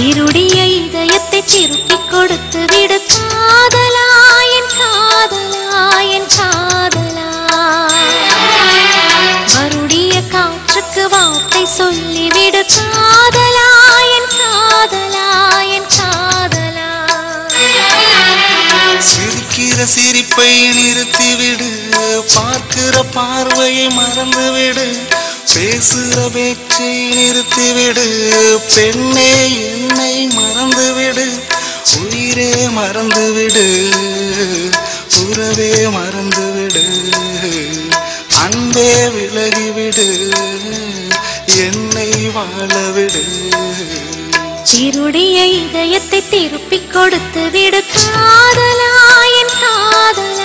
இதயத்தை திருப்பி கொடுத்து விடு. காதலா என் காதலா மறுடிய காற்றுக்கு வார்த்தை சொல்லிவிடு. காதலா என் காதலா காதலா சிரிக்கிற சிரிப்பை நிறுத்திவிடு. பார்க்கிற பார்வையை மறந்துவிடு. பேசுகிற பேச்சை நிறுத்திவிடு. பெண்ணே என்னை மறந்துவிடு உயிரே மறந்துவிடு உறவே மறந்துவிடு அன்பே விலகிவிடு என்னை வாழவிடு. சிருடிய இதயத்தை திருப்பிக் கொடுத்து விடு காதலா என் காதலா.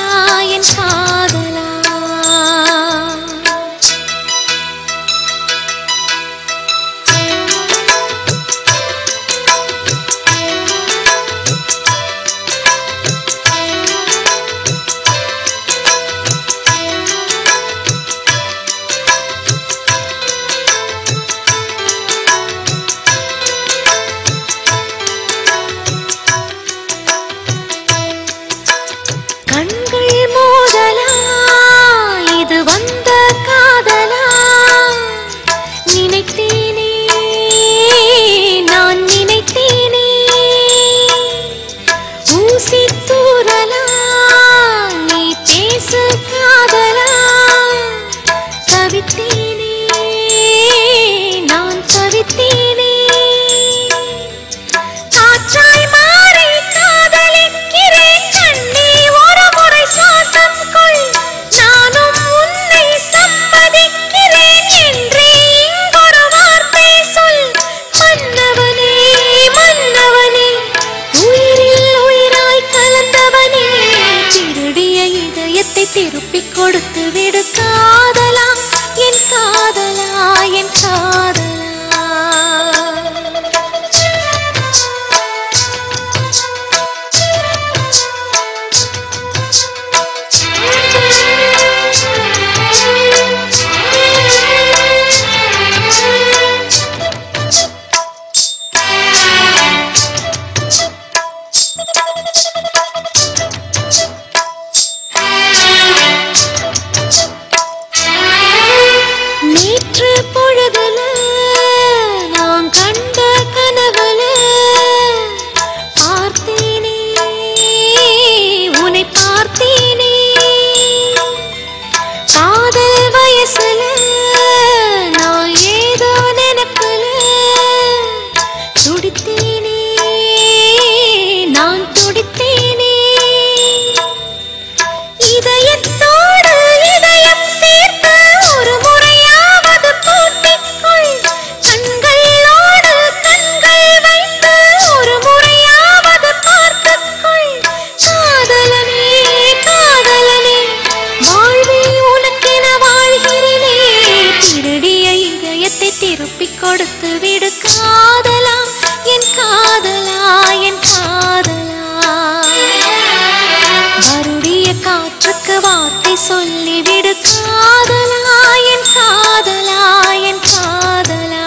இதயத்தை கொடுத்து விடு கொடுத்து விடு காதலா என் காதலா என் காதலா. வருடிய காற்றுக்கு வார்த்தை சொல்லிவிடு காதலா என் காதலா என் காதலா.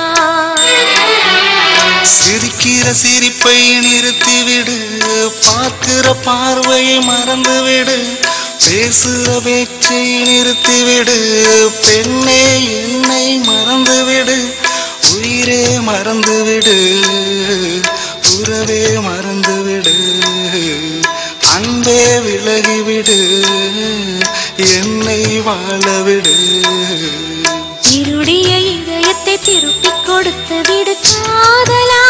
சிரிக்கிற சிரிப்பை நிறுத்திவிடு பார்க்கிற பார்வையை மறந்துவிடு பேசுகிற பேச்சை நிறுத்திவிடு பெண்ணே. மறந்துவிடு. உறவே மறந்துவிடு. அன்பே விலகிவிடு. என்னை வாழவிடு. இருடிய இதயத்தை திருப்பிக் கொடுத்து விடு. காதலா காதலா